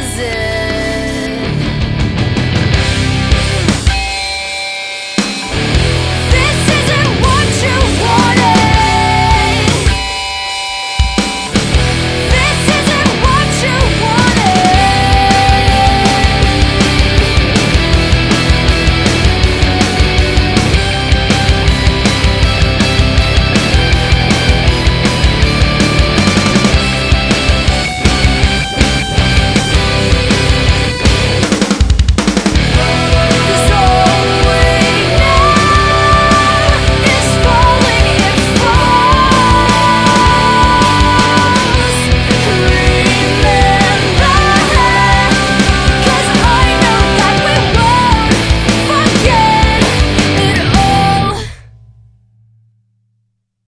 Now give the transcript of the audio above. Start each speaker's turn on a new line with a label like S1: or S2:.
S1: Is it?